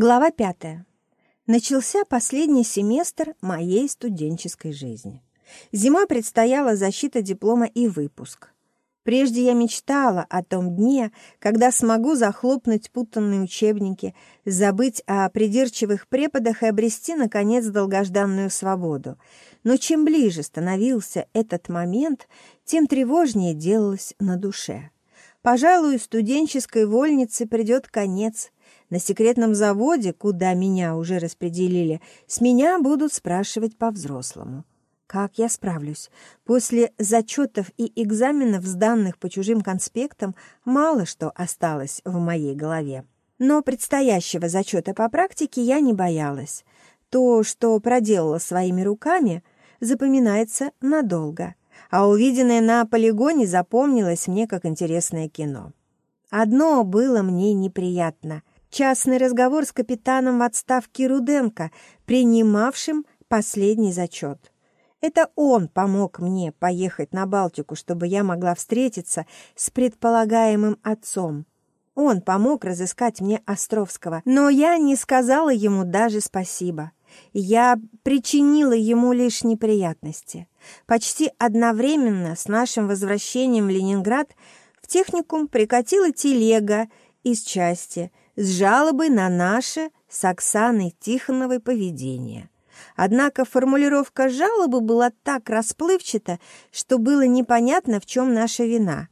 Глава пятая. Начался последний семестр моей студенческой жизни. Зимой предстояла защита диплома и выпуск. Прежде я мечтала о том дне, когда смогу захлопнуть путанные учебники, забыть о придирчивых преподах и обрести, наконец, долгожданную свободу. Но чем ближе становился этот момент, тем тревожнее делалось на душе. Пожалуй, студенческой вольнице придет конец – на секретном заводе, куда меня уже распределили, с меня будут спрашивать по-взрослому. Как я справлюсь? После зачетов и экзаменов, сданных по чужим конспектам, мало что осталось в моей голове. Но предстоящего зачета по практике я не боялась. То, что проделала своими руками, запоминается надолго, а увиденное на полигоне запомнилось мне как интересное кино. Одно было мне неприятно. Частный разговор с капитаном в отставке Руденко, принимавшим последний зачет. Это он помог мне поехать на Балтику, чтобы я могла встретиться с предполагаемым отцом. Он помог разыскать мне Островского, но я не сказала ему даже спасибо. Я причинила ему лишь неприятности. Почти одновременно с нашим возвращением в Ленинград в техникум прикатила телега из части – с жалобой на наше с Оксаной Тихоновой поведение. Однако формулировка жалобы была так расплывчата, что было непонятно, в чем наша вина.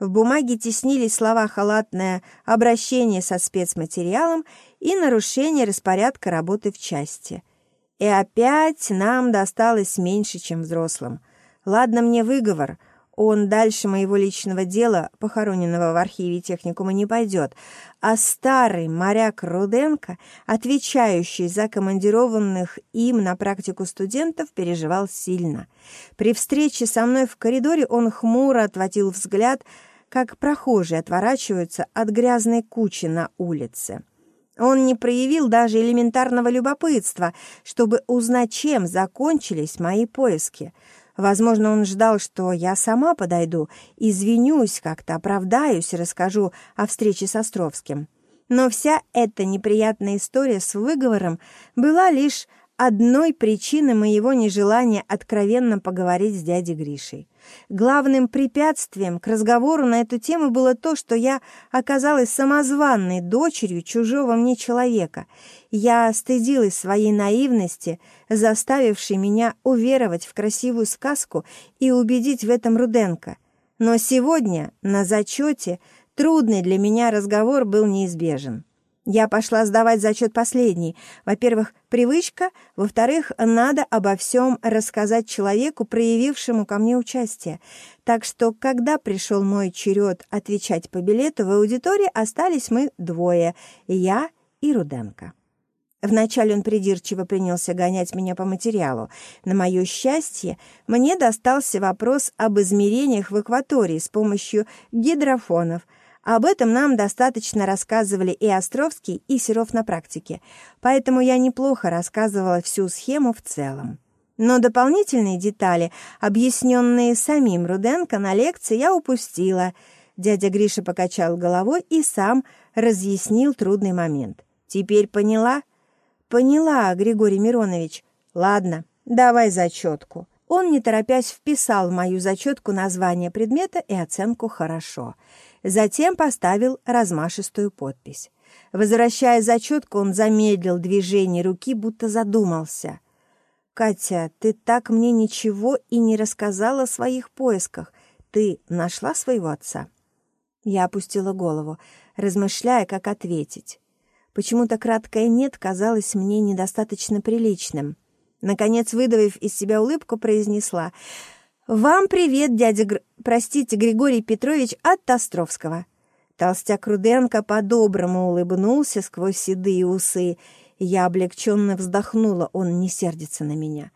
В бумаге теснились слова «халатное обращение со спецматериалом» и «нарушение распорядка работы в части». И опять нам досталось меньше, чем взрослым. Ладно мне выговор — он дальше моего личного дела, похороненного в архиве техникума, не пойдет, а старый моряк Руденко, отвечающий за командированных им на практику студентов, переживал сильно. При встрече со мной в коридоре он хмуро отводил взгляд, как прохожие отворачиваются от грязной кучи на улице. Он не проявил даже элементарного любопытства, чтобы узнать, чем закончились мои поиски — Возможно, он ждал, что я сама подойду, извинюсь, как-то оправдаюсь расскажу о встрече с Островским. Но вся эта неприятная история с выговором была лишь одной причиной моего нежелания откровенно поговорить с дядей Гришей. Главным препятствием к разговору на эту тему было то, что я оказалась самозванной дочерью чужого мне человека. Я стыдилась своей наивности, заставившей меня уверовать в красивую сказку и убедить в этом Руденко. Но сегодня, на зачете, трудный для меня разговор был неизбежен. Я пошла сдавать зачет последний. Во-первых, привычка. Во-вторых, надо обо всем рассказать человеку, проявившему ко мне участие. Так что, когда пришел мой черед отвечать по билету, в аудитории остались мы двое — я и Руденко. Вначале он придирчиво принялся гонять меня по материалу. На мое счастье, мне достался вопрос об измерениях в экватории с помощью гидрофонов — об этом нам достаточно рассказывали и Островский, и Серов на практике, поэтому я неплохо рассказывала всю схему в целом. Но дополнительные детали, объясненные самим Руденко на лекции, я упустила. Дядя Гриша покачал головой и сам разъяснил трудный момент. «Теперь поняла?» «Поняла, Григорий Миронович. Ладно, давай зачетку». Он, не торопясь, вписал в мою зачетку название предмета и оценку «хорошо». Затем поставил размашистую подпись. Возвращая зачетку, он замедлил движение руки, будто задумался. «Катя, ты так мне ничего и не рассказала о своих поисках. Ты нашла своего отца?» Я опустила голову, размышляя, как ответить. Почему-то краткое «нет» казалось мне недостаточно приличным. Наконец, выдавив из себя улыбку, произнесла — «Вам привет, дядя, Гр... простите, Григорий Петрович от Островского». Толстяк Руденко по-доброму улыбнулся сквозь седые усы. Я облегченно вздохнула, он не сердится на меня.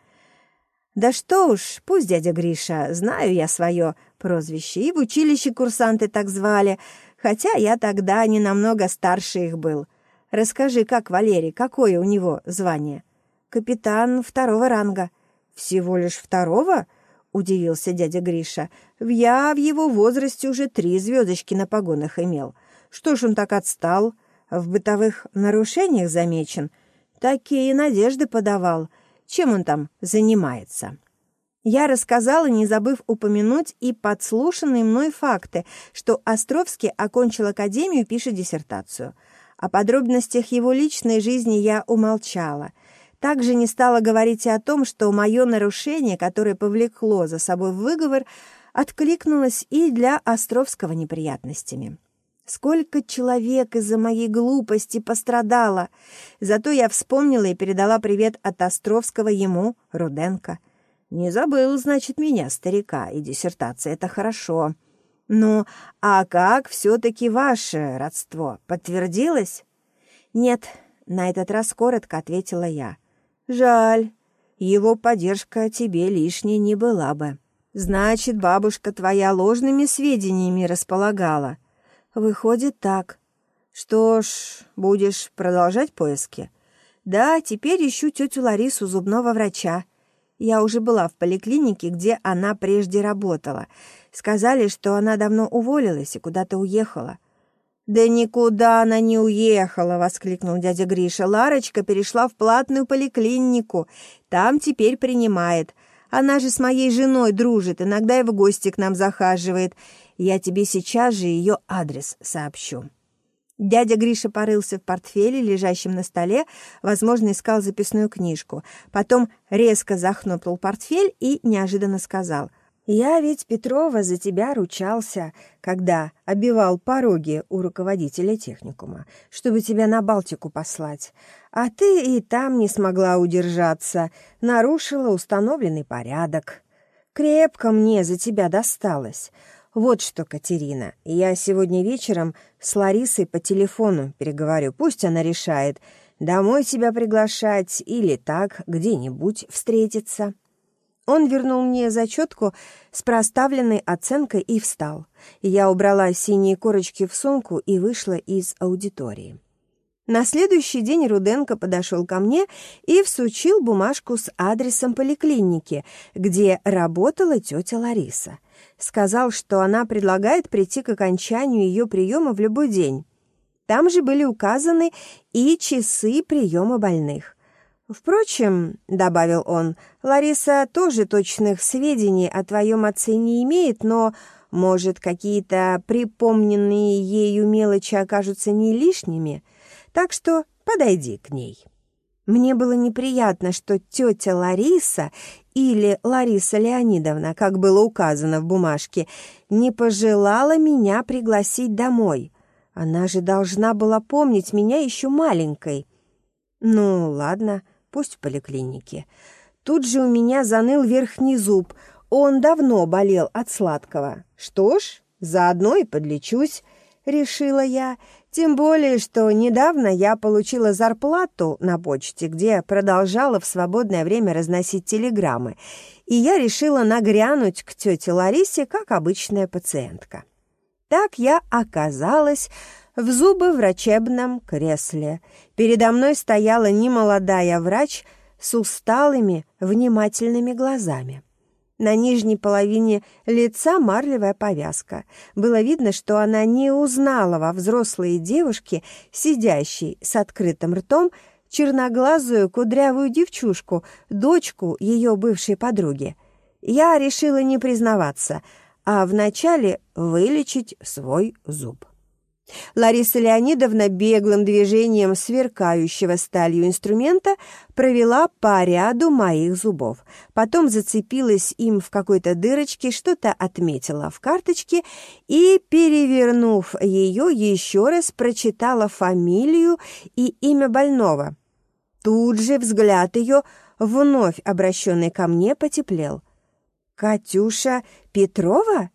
«Да что уж, пусть дядя Гриша, знаю я свое прозвище, и в училище курсанты так звали, хотя я тогда не намного старше их был. Расскажи, как Валерий, какое у него звание?» «Капитан второго ранга». «Всего лишь второго?» — удивился дядя Гриша. «Я в его возрасте уже три звездочки на погонах имел. Что ж он так отстал? в бытовых нарушениях замечен. Такие надежды подавал. Чем он там занимается?» Я рассказала, не забыв упомянуть и подслушанные мной факты, что Островский окончил академию и пишет диссертацию. О подробностях его личной жизни я умолчала. Также не стала говорить и о том, что мое нарушение, которое повлекло за собой выговор, откликнулось и для Островского неприятностями. Сколько человек из-за моей глупости пострадало. Зато я вспомнила и передала привет от Островского ему, Руденко. Не забыл, значит, меня, старика, и диссертация — это хорошо. Ну, а как все-таки ваше родство? Подтвердилось? Нет, на этот раз коротко ответила я. Жаль, его поддержка тебе лишней не была бы. Значит, бабушка твоя ложными сведениями располагала. Выходит так. Что ж, будешь продолжать поиски? Да, теперь ищу тетю Ларису, зубного врача. Я уже была в поликлинике, где она прежде работала. Сказали, что она давно уволилась и куда-то уехала. «Да никуда она не уехала!» — воскликнул дядя Гриша. «Ларочка перешла в платную поликлинику. Там теперь принимает. Она же с моей женой дружит, иногда и в гости к нам захаживает. Я тебе сейчас же ее адрес сообщу». Дядя Гриша порылся в портфеле, лежащем на столе, возможно, искал записную книжку. Потом резко захнопнул портфель и неожиданно сказал. «Я ведь, Петрова, за тебя ручался, когда обивал пороги у руководителя техникума, чтобы тебя на Балтику послать. А ты и там не смогла удержаться, нарушила установленный порядок. Крепко мне за тебя досталось». «Вот что, Катерина, я сегодня вечером с Ларисой по телефону переговорю. Пусть она решает, домой тебя приглашать или так где-нибудь встретиться». Он вернул мне зачетку с проставленной оценкой и встал. Я убрала синие корочки в сумку и вышла из аудитории. На следующий день Руденко подошел ко мне и всучил бумажку с адресом поликлиники, где работала тетя Лариса. Сказал, что она предлагает прийти к окончанию ее приема в любой день. Там же были указаны и часы приема больных. «Впрочем», — добавил он, — «Лариса тоже точных сведений о твоем отце не имеет, но, может, какие-то припомненные ею мелочи окажутся не лишними?» так что подойди к ней». Мне было неприятно, что тетя Лариса или Лариса Леонидовна, как было указано в бумажке, не пожелала меня пригласить домой. Она же должна была помнить меня еще маленькой. Ну, ладно, пусть в поликлинике. Тут же у меня заныл верхний зуб. Он давно болел от сладкого. Что ж, заодно и подлечусь, решила я тем более, что недавно я получила зарплату на почте, где продолжала в свободное время разносить телеграммы, и я решила нагрянуть к тете Ларисе как обычная пациентка. Так я оказалась в зубоврачебном кресле. Передо мной стояла немолодая врач с усталыми, внимательными глазами. На нижней половине лица марлевая повязка. Было видно, что она не узнала во взрослой девушке, сидящей с открытым ртом, черноглазую кудрявую девчушку, дочку ее бывшей подруги. Я решила не признаваться, а вначале вылечить свой зуб. Лариса Леонидовна беглым движением сверкающего сталью инструмента провела по ряду моих зубов. Потом зацепилась им в какой-то дырочке, что-то отметила в карточке и, перевернув ее, еще раз прочитала фамилию и имя больного. Тут же взгляд ее, вновь обращенный ко мне, потеплел. «Катюша Петрова?»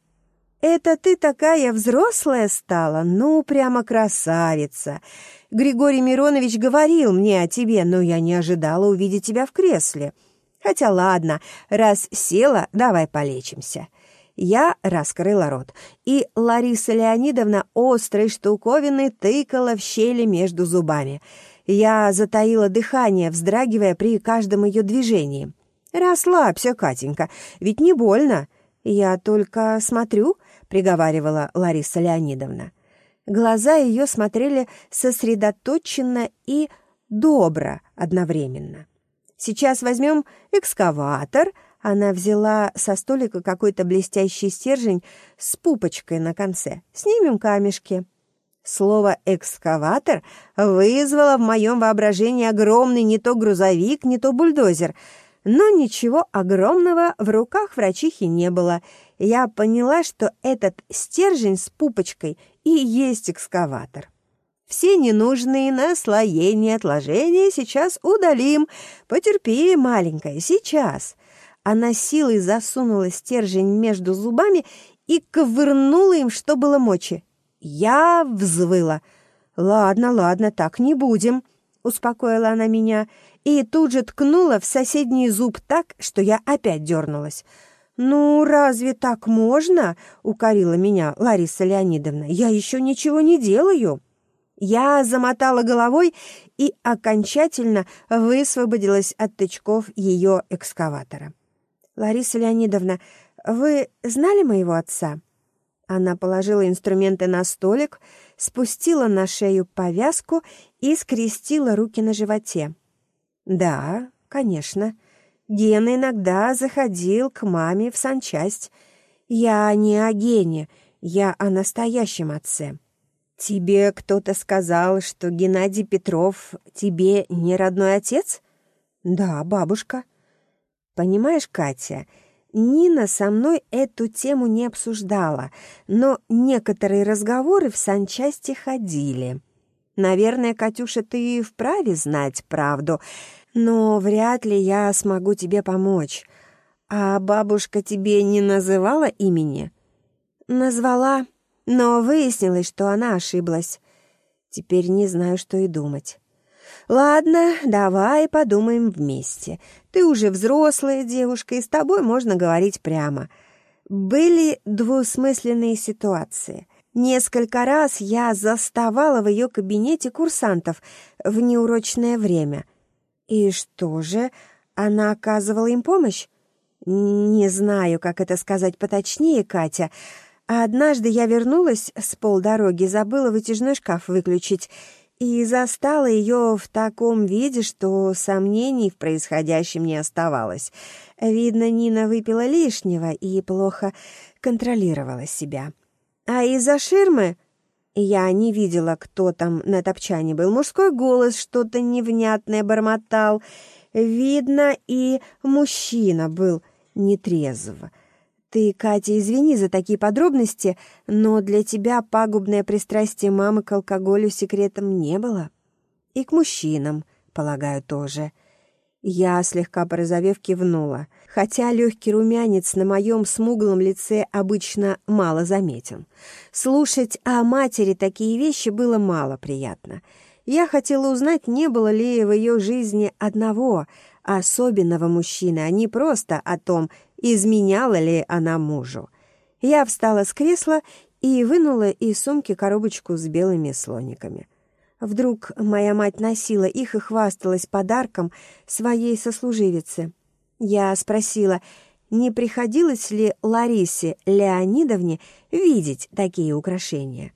«Это ты такая взрослая стала? Ну, прямо красавица! Григорий Миронович говорил мне о тебе, но я не ожидала увидеть тебя в кресле. Хотя ладно, раз села, давай полечимся». Я раскрыла рот, и Лариса Леонидовна острой штуковиной тыкала в щели между зубами. Я затаила дыхание, вздрагивая при каждом ее движении. «Расслабься, Катенька, ведь не больно. Я только смотрю, — приговаривала Лариса Леонидовна. Глаза ее смотрели сосредоточенно и добро одновременно. «Сейчас возьмем экскаватор», она взяла со столика какой-то блестящий стержень с пупочкой на конце. «Снимем камешки». Слово «экскаватор» вызвало в моем воображении огромный не то грузовик, не то бульдозер. Но ничего огромного в руках врачихи не было. Я поняла, что этот стержень с пупочкой и есть экскаватор. Все ненужные наслоения, отложения сейчас удалим. Потерпи, маленькая, сейчас. Она силой засунула стержень между зубами и ковырнула им, что было мочи. Я взвыла. «Ладно, ладно, так не будем», — успокоила она меня, и тут же ткнула в соседний зуб так, что я опять дернулась. «Ну, разве так можно?» — укорила меня Лариса Леонидовна. «Я еще ничего не делаю». Я замотала головой и окончательно высвободилась от тычков ее экскаватора. «Лариса Леонидовна, вы знали моего отца?» Она положила инструменты на столик, спустила на шею повязку и скрестила руки на животе. «Да, конечно. Гена иногда заходил к маме в санчасть. Я не о Гене, я о настоящем отце. Тебе кто-то сказал, что Геннадий Петров тебе не родной отец?» «Да, бабушка». «Понимаешь, Катя...» Нина со мной эту тему не обсуждала, но некоторые разговоры в санчасти ходили. Наверное, Катюша, ты вправе знать правду, но вряд ли я смогу тебе помочь. А бабушка тебе не называла имени? Назвала, но выяснилось, что она ошиблась. Теперь не знаю, что и думать. «Ладно, давай подумаем вместе. Ты уже взрослая девушка, и с тобой можно говорить прямо». Были двусмысленные ситуации. Несколько раз я заставала в ее кабинете курсантов в неурочное время. И что же, она оказывала им помощь? Не знаю, как это сказать поточнее, Катя. А однажды я вернулась с полдороги, забыла вытяжной шкаф выключить и застала ее в таком виде, что сомнений в происходящем не оставалось. Видно, Нина выпила лишнего и плохо контролировала себя. А из-за ширмы я не видела, кто там на топчане был. Мужской голос что-то невнятное бормотал. Видно, и мужчина был нетрезв. Ты, Катя, извини за такие подробности, но для тебя пагубное пристрастие мамы к алкоголю секретом не было. И к мужчинам, полагаю, тоже. Я, слегка порозовев, кивнула, хотя легкий румянец на моем смуглом лице обычно мало заметен. Слушать о матери такие вещи было мало приятно. Я хотела узнать, не было ли в ее жизни одного особенного мужчины, а не просто о том, изменяла ли она мужу. Я встала с кресла и вынула из сумки коробочку с белыми слониками. Вдруг моя мать носила их и хвасталась подарком своей сослуживице. Я спросила, не приходилось ли Ларисе Леонидовне видеть такие украшения.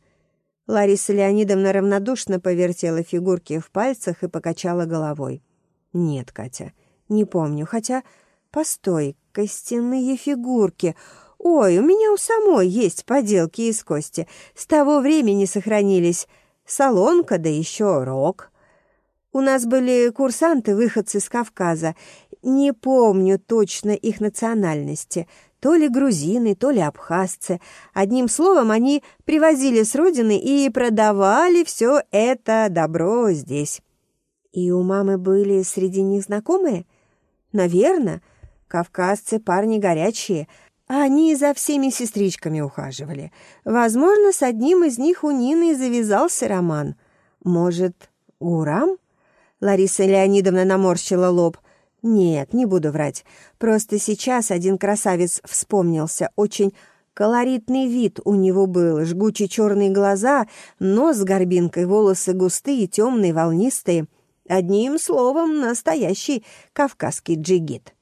Лариса Леонидовна равнодушно повертела фигурки в пальцах и покачала головой. «Нет, Катя, не помню, хотя Постой, костяные фигурки. Ой, у меня у самой есть поделки из кости. С того времени сохранились солонка, да еще рог. У нас были курсанты, выходцы с Кавказа. Не помню точно их национальности. То ли грузины, то ли абхазцы. Одним словом, они привозили с родины и продавали все это добро здесь. И у мамы были среди них знакомые? Наверное. Кавказцы парни горячие, они за всеми сестричками ухаживали. Возможно, с одним из них у Нины завязался роман. Может, Урам? Лариса Леонидовна наморщила лоб. Нет, не буду врать. Просто сейчас один красавец вспомнился. Очень колоритный вид у него был. Жгучие черные глаза, нос с горбинкой, волосы густые, темные, волнистые. Одним словом, настоящий кавказский джигит.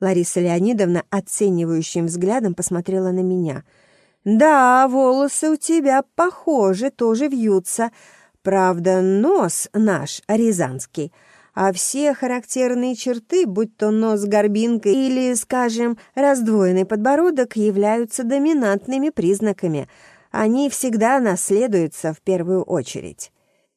Лариса Леонидовна оценивающим взглядом посмотрела на меня. «Да, волосы у тебя, похоже, тоже вьются. Правда, нос наш, рязанский, а все характерные черты, будь то нос с горбинкой или, скажем, раздвоенный подбородок, являются доминантными признаками. Они всегда наследуются в первую очередь».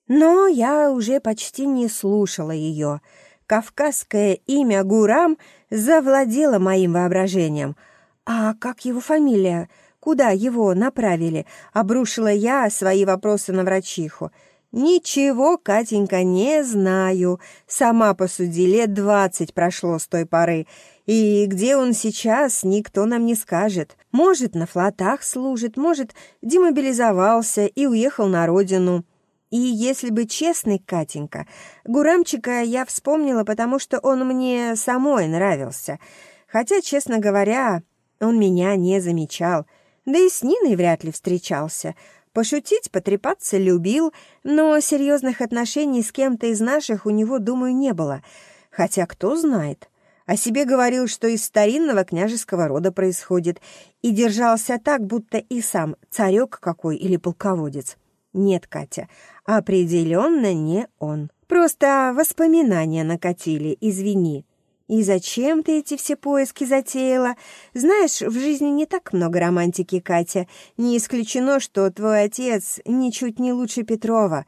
Но я уже почти не слушала ее. Кавказское имя Гурам завладело моим воображением. «А как его фамилия?» Куда его направили?» — обрушила я свои вопросы на врачиху. «Ничего, Катенька, не знаю. Сама посуди, лет двадцать прошло с той поры. И где он сейчас, никто нам не скажет. Может, на флотах служит, может, демобилизовался и уехал на родину». И если бы честный, Катенька, Гурамчика я вспомнила, потому что он мне самой нравился. Хотя, честно говоря, он меня не замечал — да и с Ниной вряд ли встречался. Пошутить, потрепаться любил, но серьезных отношений с кем-то из наших у него, думаю, не было. Хотя кто знает. О себе говорил, что из старинного княжеского рода происходит, и держался так, будто и сам царек какой или полководец. Нет, Катя, определенно не он. Просто воспоминания накатили, извини. «И зачем ты эти все поиски затеяла? Знаешь, в жизни не так много романтики, Катя. Не исключено, что твой отец ничуть не лучше Петрова.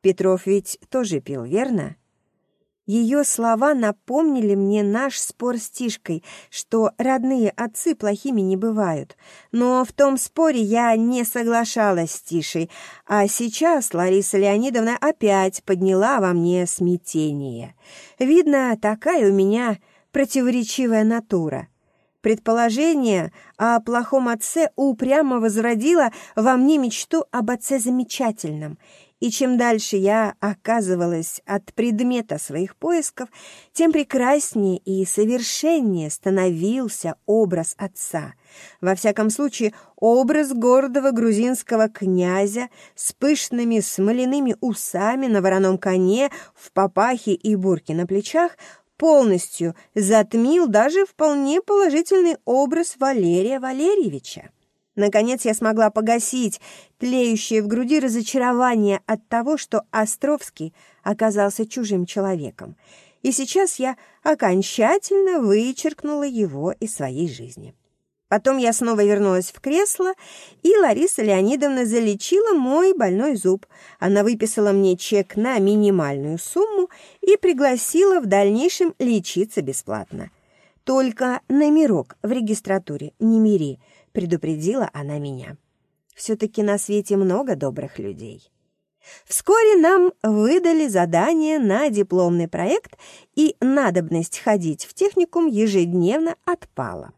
Петров ведь тоже пил, верно?» Ее слова напомнили мне наш спор с Тишкой, что родные отцы плохими не бывают. Но в том споре я не соглашалась с Тишей, а сейчас Лариса Леонидовна опять подняла во мне смятение. Видно, такая у меня противоречивая натура. Предположение о плохом отце упрямо возродило во мне мечту об отце замечательном — и чем дальше я оказывалась от предмета своих поисков, тем прекраснее и совершеннее становился образ отца. Во всяком случае, образ гордого грузинского князя с пышными смоляными усами на вороном коне, в папахе и бурке на плечах полностью затмил даже вполне положительный образ Валерия Валерьевича. Наконец я смогла погасить тлеющее в груди разочарование от того, что Островский оказался чужим человеком. И сейчас я окончательно вычеркнула его из своей жизни. Потом я снова вернулась в кресло, и Лариса Леонидовна залечила мой больной зуб. Она выписала мне чек на минимальную сумму и пригласила в дальнейшем лечиться бесплатно. Только номерок в регистратуре не мири — предупредила она меня. Все-таки на свете много добрых людей. Вскоре нам выдали задание на дипломный проект, и надобность ходить в техникум ежедневно отпала.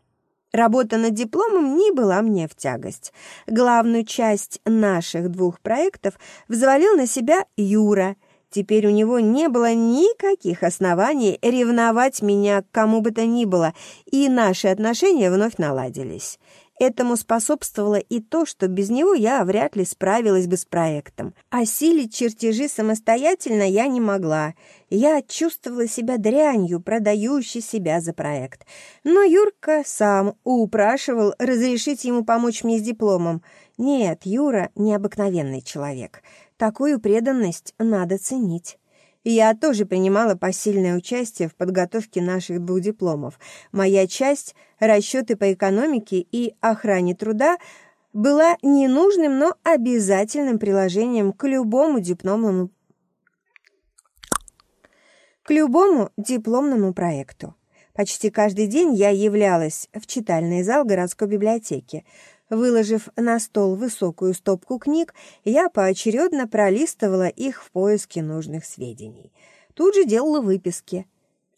Работа над дипломом не была мне в тягость. Главную часть наших двух проектов взвалил на себя Юра. Теперь у него не было никаких оснований ревновать меня к кому бы то ни было, и наши отношения вновь наладились. Этому способствовало и то, что без него я вряд ли справилась бы с проектом. Осилить чертежи самостоятельно я не могла. Я чувствовала себя дрянью, продающей себя за проект. Но Юрка сам упрашивал разрешить ему помочь мне с дипломом. Нет, Юра — необыкновенный человек. Такую преданность надо ценить. Я тоже принимала посильное участие в подготовке наших двух дипломов. Моя часть — расчеты по экономике и охране труда — была ненужным, но обязательным приложением к любому дипломному к любому дипломному проекту. Почти каждый день я являлась в читальный зал городской библиотеки. Выложив на стол высокую стопку книг, я поочередно пролистывала их в поиске нужных сведений. Тут же делала выписки.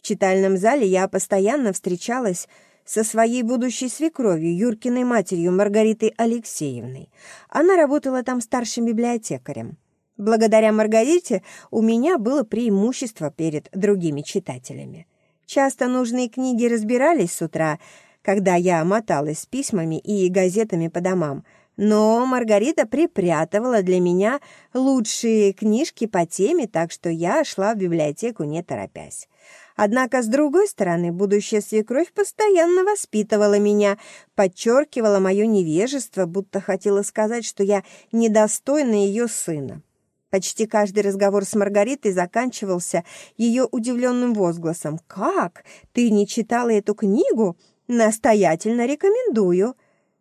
В читальном зале я постоянно встречалась со своей будущей свекровью, Юркиной матерью Маргаритой Алексеевной. Она работала там старшим библиотекарем. Благодаря Маргарите у меня было преимущество перед другими читателями. Часто нужные книги разбирались с утра, когда я моталась с письмами и газетами по домам. Но Маргарита припрятывала для меня лучшие книжки по теме, так что я шла в библиотеку не торопясь. Однако, с другой стороны, будущая свекровь постоянно воспитывала меня, подчеркивала мое невежество, будто хотела сказать, что я недостойна ее сына. Почти каждый разговор с Маргаритой заканчивался ее удивленным возгласом. «Как? Ты не читала эту книгу? Настоятельно рекомендую!»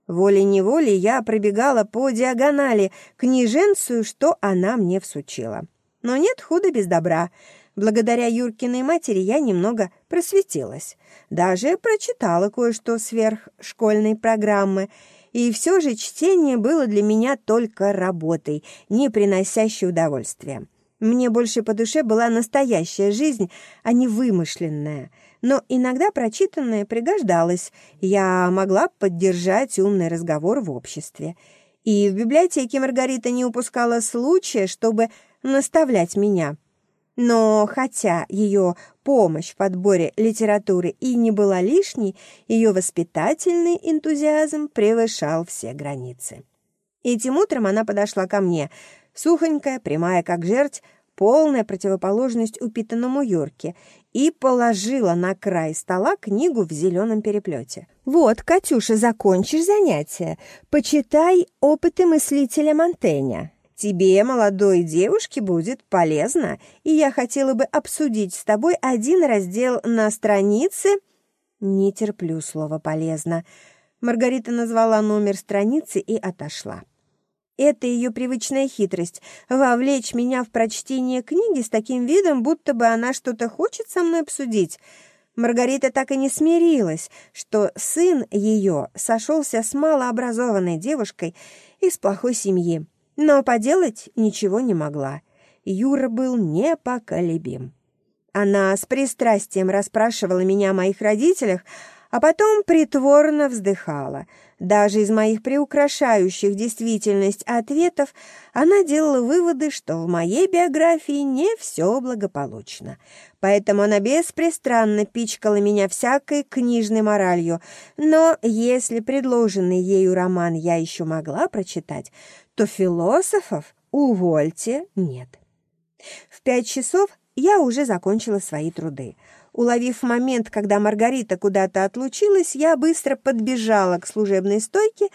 Волей-неволей я пробегала по диагонали книженцию, что она мне всучила. Но нет худа без добра. Благодаря Юркиной матери я немного просветилась. Даже прочитала кое-что сверх школьной программы. И все же чтение было для меня только работой, не приносящей удовольствия. Мне больше по душе была настоящая жизнь, а не вымышленная. Но иногда прочитанное пригождалось. Я могла поддержать умный разговор в обществе. И в библиотеке Маргарита не упускала случая, чтобы наставлять меня. Но хотя ее помощь в подборе литературы и не была лишней, ее воспитательный энтузиазм превышал все границы. Этим утром она подошла ко мне, сухонькая, прямая как жерть, полная противоположность упитанному Юрке, и положила на край стола книгу в зеленом переплете. «Вот, Катюша, закончишь занятие. Почитай опыты мыслителя Монтэня. Тебе, молодой девушке, будет полезно, и я хотела бы обсудить с тобой один раздел на странице...» «Не терплю слово «полезно». Маргарита назвала номер страницы и отошла. Это ее привычная хитрость — вовлечь меня в прочтение книги с таким видом, будто бы она что-то хочет со мной обсудить. Маргарита так и не смирилась, что сын ее сошелся с малообразованной девушкой из плохой семьи. Но поделать ничего не могла. Юра был непоколебим. Она с пристрастием расспрашивала меня о моих родителях, а потом притворно вздыхала — даже из моих приукрашающих действительность ответов она делала выводы, что в моей биографии не все благополучно. Поэтому она беспрестанно пичкала меня всякой книжной моралью. Но если предложенный ею роман я еще могла прочитать, то философов, увольте, нет. В пять часов я уже закончила свои труды — Уловив момент, когда Маргарита куда-то отлучилась, я быстро подбежала к служебной стойке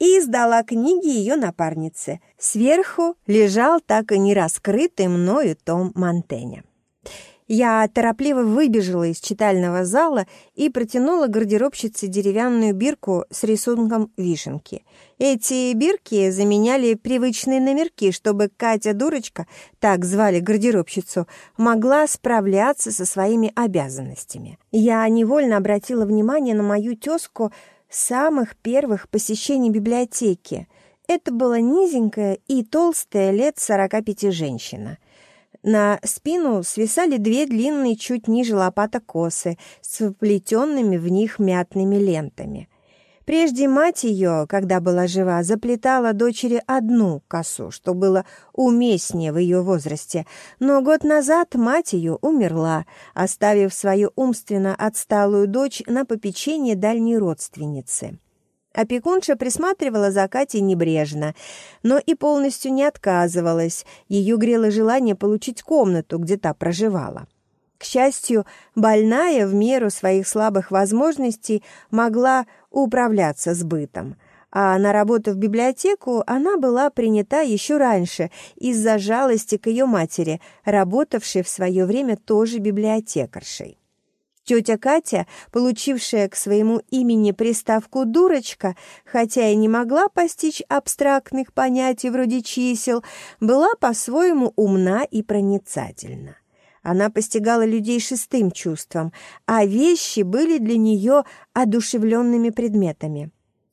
и сдала книги ее напарнице. Сверху лежал так и не раскрытый мною том Монтэня. Я торопливо выбежала из читального зала и протянула гардеробщице деревянную бирку с рисунком вишенки. Эти бирки заменяли привычные номерки, чтобы Катя-дурочка, так звали гардеробщицу, могла справляться со своими обязанностями. Я невольно обратила внимание на мою тезку самых первых посещений библиотеки. Это была низенькая и толстая лет 45 женщина. На спину свисали две длинные, чуть ниже лопата косы с вплетенными в них мятными лентами. Прежде мать ее, когда была жива, заплетала дочери одну косу, что было уместнее в ее возрасте, но год назад мать ее умерла, оставив свою умственно отсталую дочь на попечение дальней родственницы. Опекунша присматривала за Катей небрежно, но и полностью не отказывалась. Ее грело желание получить комнату, где та проживала. К счастью, больная в меру своих слабых возможностей могла управляться с бытом, а на работу в библиотеку она была принята еще раньше из-за жалости к ее матери, работавшей в свое время тоже библиотекаршей. Тетя Катя, получившая к своему имени приставку «дурочка», хотя и не могла постичь абстрактных понятий вроде чисел, была по-своему умна и проницательна. Она постигала людей шестым чувством, а вещи были для нее одушевленными предметами.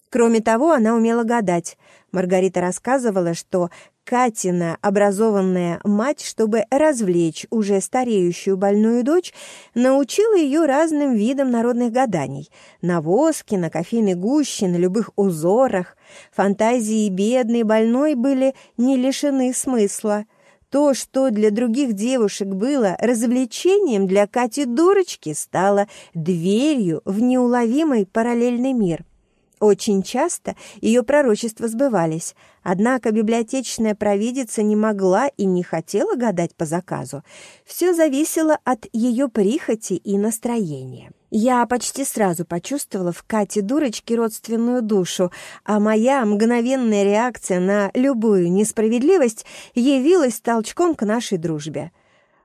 Кроме того, она умела гадать. Маргарита рассказывала, что Катина, образованная мать, чтобы развлечь уже стареющую больную дочь, научила ее разным видам народных гаданий. На воске, на кофейной гуще, на любых узорах. Фантазии бедной больной были не лишены смысла. То, что для других девушек было развлечением, для Кати-дурочки стало дверью в неуловимый параллельный мир. Очень часто ее пророчества сбывались, однако библиотечная провидица не могла и не хотела гадать по заказу. Все зависело от ее прихоти и настроения. Я почти сразу почувствовала в Кате дурочке родственную душу, а моя мгновенная реакция на любую несправедливость явилась толчком к нашей дружбе.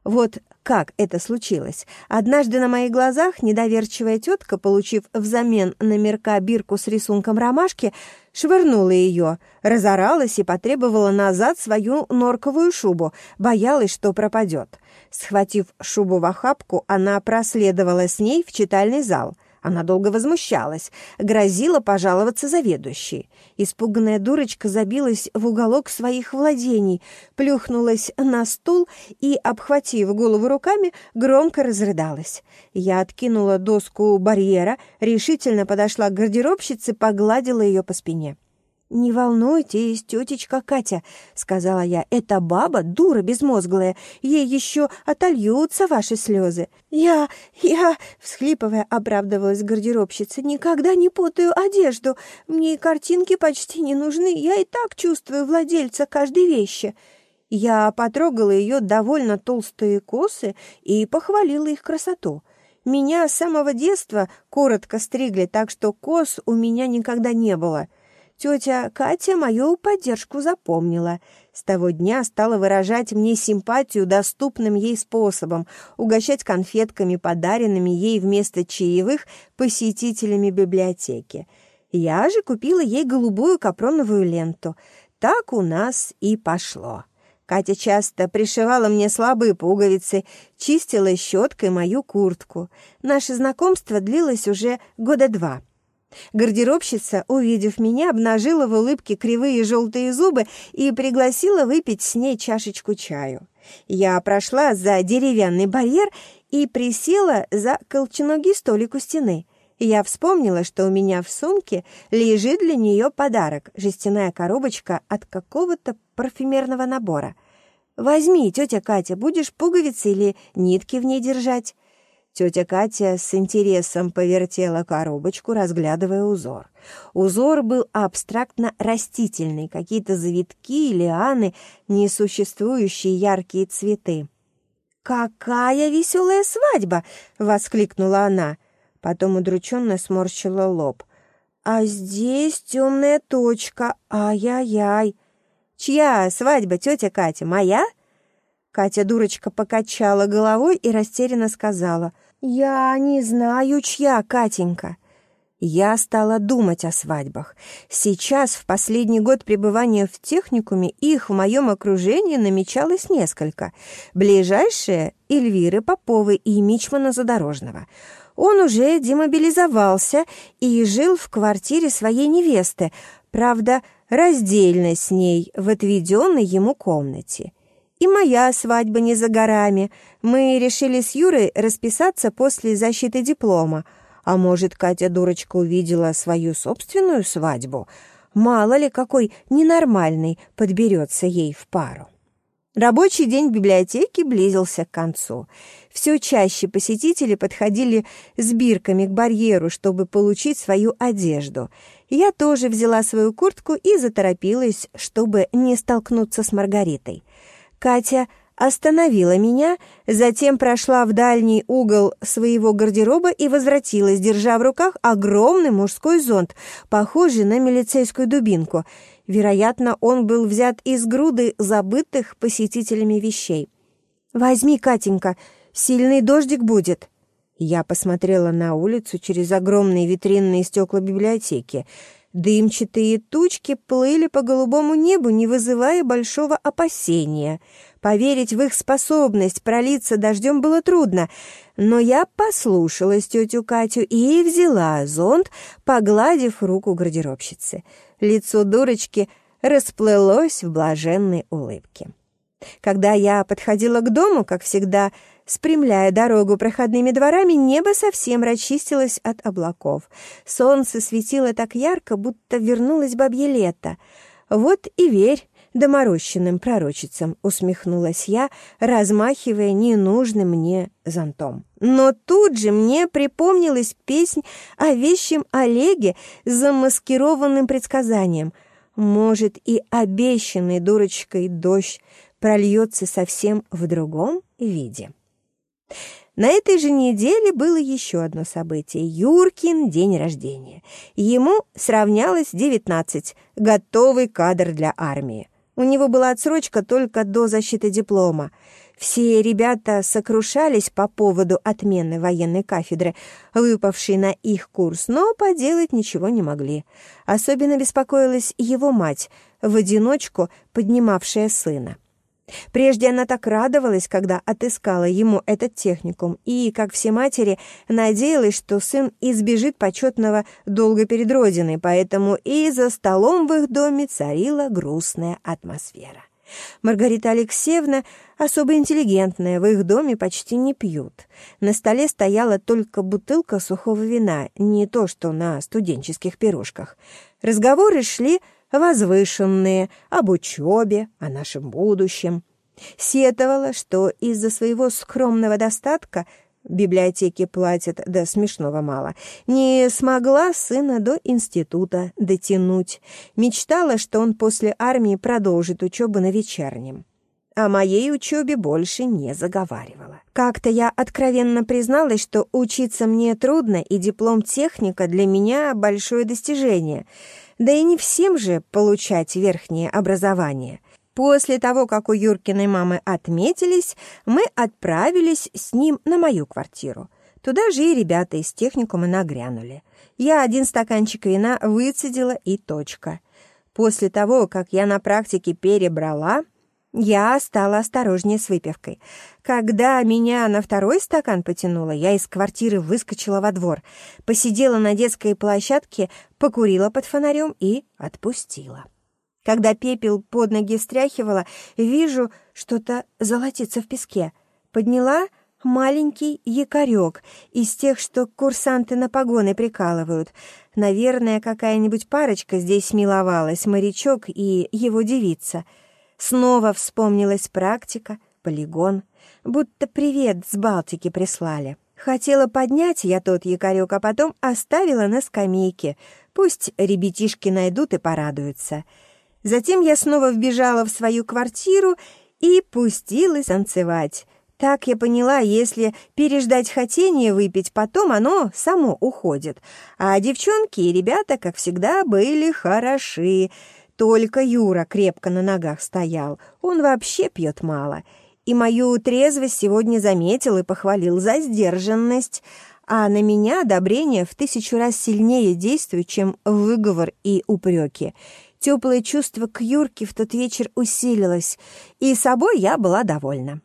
Вот как это случилось. Однажды на моих глазах недоверчивая тетка, получив взамен номерка бирку с рисунком ромашки, швырнула ее, разоралась и потребовала назад свою норковую шубу, боялась, что пропадет. Схватив шубу в охапку, она проследовала с ней в читальный зал — она долго возмущалась, грозила пожаловаться заведующей. Испуганная дурочка забилась в уголок своих владений, плюхнулась на стул и, обхватив голову руками, громко разрыдалась. Я откинула доску барьера, решительно подошла к гардеробщице, погладила ее по спине. «Не волнуйтесь, тетечка Катя», — сказала я, — «эта баба дура безмозглая, ей еще отольются ваши слезы». «Я, я», — всхлипывая, оправдывалась гардеробщица, — «никогда не путаю одежду, мне и картинки почти не нужны, я и так чувствую владельца каждой вещи». Я потрогала ее довольно толстые косы и похвалила их красоту. Меня с самого детства коротко стригли, так что кос у меня никогда не было — Тетя Катя мою поддержку запомнила. С того дня стала выражать мне симпатию доступным ей способом, угощать конфетками, подаренными ей вместо чаевых посетителями библиотеки. Я же купила ей голубую капроновую ленту. Так у нас и пошло. Катя часто пришивала мне слабые пуговицы, чистила щеткой мою куртку. Наше знакомство длилось уже года два. Гардеробщица, увидев меня, обнажила в улыбке кривые желтые зубы и пригласила выпить с ней чашечку чаю. Я прошла за деревянный барьер и присела за колченогий столик у стены. Я вспомнила, что у меня в сумке лежит для нее подарок — жестяная коробочка от какого-то парфюмерного набора. «Возьми, тетя Катя, будешь пуговицы или нитки в ней держать?» Тетя Катя с интересом повертела коробочку, разглядывая узор. Узор был абстрактно растительный, какие-то завитки, лианы, несуществующие яркие цветы. «Какая веселая свадьба!» — воскликнула она. Потом удрученно сморщила лоб. «А здесь темная точка. Ай-яй-яй!» «Чья свадьба, тетя Катя? Моя?» Катя дурочка покачала головой и растерянно сказала — «Я не знаю, чья Катенька». Я стала думать о свадьбах. Сейчас, в последний год пребывания в техникуме, их в моем окружении намечалось несколько. Ближайшие — Эльвиры Поповой и Мичмана Задорожного. Он уже демобилизовался и жил в квартире своей невесты, правда, раздельно с ней в отведенной ему комнате. И моя свадьба не за горами. Мы решили с Юрой расписаться после защиты диплома. А может, Катя дурочка увидела свою собственную свадьбу? Мало ли, какой ненормальный подберется ей в пару. Рабочий день в библиотеке близился к концу. Все чаще посетители подходили с бирками к барьеру, чтобы получить свою одежду. Я тоже взяла свою куртку и заторопилась, чтобы не столкнуться с Маргаритой. Катя остановила меня, затем прошла в дальний угол своего гардероба и возвратилась, держа в руках огромный мужской зонт, похожий на милицейскую дубинку. Вероятно, он был взят из груды забытых посетителями вещей. «Возьми, Катенька, сильный дождик будет». Я посмотрела на улицу через огромные витринные стекла библиотеки. Дымчатые тучки плыли по голубому небу, не вызывая большого опасения. Поверить в их способность пролиться дождем было трудно, но я послушалась тетю Катю и взяла зонт, погладив руку гардеробщицы. Лицо дурочки расплылось в блаженной улыбке. Когда я подходила к дому, как всегда, Спрямляя дорогу проходными дворами, небо совсем расчистилось от облаков. Солнце светило так ярко, будто вернулось бабье лето. Вот и верь, доморощенным пророчицам, усмехнулась я, размахивая ненужным мне зонтом. Но тут же мне припомнилась песнь о вещем Олеге с замаскированным предсказанием. Может, и обещанный дурочкой дождь прольется совсем в другом виде. На этой же неделе было еще одно событие — Юркин день рождения. Ему сравнялось 19, готовый кадр для армии. У него была отсрочка только до защиты диплома. Все ребята сокрушались по поводу отмены военной кафедры, выпавшей на их курс, но поделать ничего не могли. Особенно беспокоилась его мать, в одиночку поднимавшая сына. Прежде она так радовалась, когда отыскала ему этот техникум, и, как все матери, надеялась, что сын избежит почетного долга перед Родиной, поэтому и за столом в их доме царила грустная атмосфера. Маргарита Алексеевна особо интеллигентная, в их доме почти не пьют. На столе стояла только бутылка сухого вина, не то что на студенческих пирожках. Разговоры шли возвышенные, об учебе, о нашем будущем. Сетовала, что из-за своего скромного достатка библиотеки платят до смешного мало. Не смогла сына до института дотянуть. Мечтала, что он после армии продолжит учебу на вечернем. О моей учебе больше не заговаривала. Как-то я откровенно призналась, что учиться мне трудно, и диплом техника для меня большое достижение — да и не всем же получать верхнее образование. После того, как у Юркиной мамы отметились, мы отправились с ним на мою квартиру. Туда же и ребята из техникума нагрянули. Я один стаканчик вина выцедила и точка. После того, как я на практике перебрала, я стала осторожнее с выпивкой. Когда меня на второй стакан потянуло, я из квартиры выскочила во двор, посидела на детской площадке, покурила под фонарем и отпустила. Когда пепел под ноги стряхивала, вижу, что-то золотится в песке. Подняла маленький якорек из тех, что курсанты на погоны прикалывают. Наверное, какая-нибудь парочка здесь миловалась, морячок и его девица — Снова вспомнилась практика, полигон, будто привет с Балтики прислали. Хотела поднять я тот якорек, а потом оставила на скамейке. Пусть ребятишки найдут и порадуются. Затем я снова вбежала в свою квартиру и пустилась танцевать. Так я поняла, если переждать хотение выпить, потом оно само уходит. А девчонки и ребята, как всегда, были хороши. Только Юра крепко на ногах стоял. Он вообще пьет мало. И мою трезвость сегодня заметил и похвалил за сдержанность. А на меня одобрение в тысячу раз сильнее действует, чем выговор и упреки. Теплое чувство к Юрке в тот вечер усилилось, и собой я была довольна.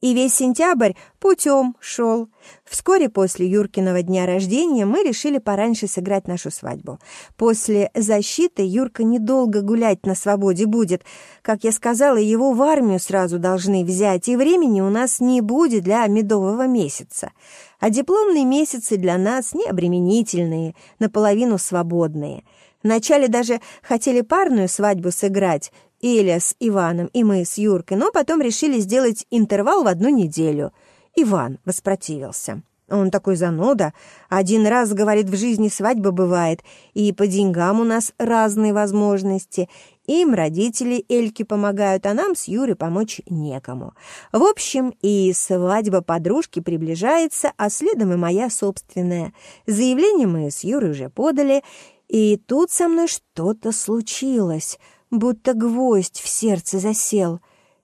И весь сентябрь путем шел. Вскоре после Юркиного дня рождения мы решили пораньше сыграть нашу свадьбу. После защиты Юрка недолго гулять на свободе будет. Как я сказала, его в армию сразу должны взять, и времени у нас не будет для медового месяца. А дипломные месяцы для нас не обременительные, наполовину свободные. Вначале даже хотели парную свадьбу сыграть, Иля с Иваном и мы с Юркой, но потом решили сделать интервал в одну неделю. Иван воспротивился. Он такой зануда. Один раз, говорит, в жизни свадьба бывает, и по деньгам у нас разные возможности. Им родители Эльки помогают, а нам с Юрой помочь некому. В общем, и свадьба подружки приближается, а следом и моя собственная. Заявление мы с Юрой уже подали, и тут со мной что-то случилось — будто гвоздь в сердце засел.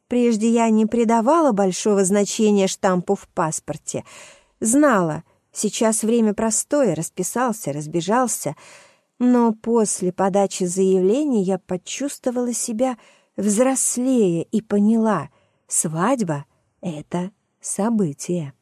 Прежде я не придавала большого значения штампу в паспорте. Знала, сейчас время простое, расписался, разбежался. Но после подачи заявления я почувствовала себя взрослее и поняла, свадьба — это событие.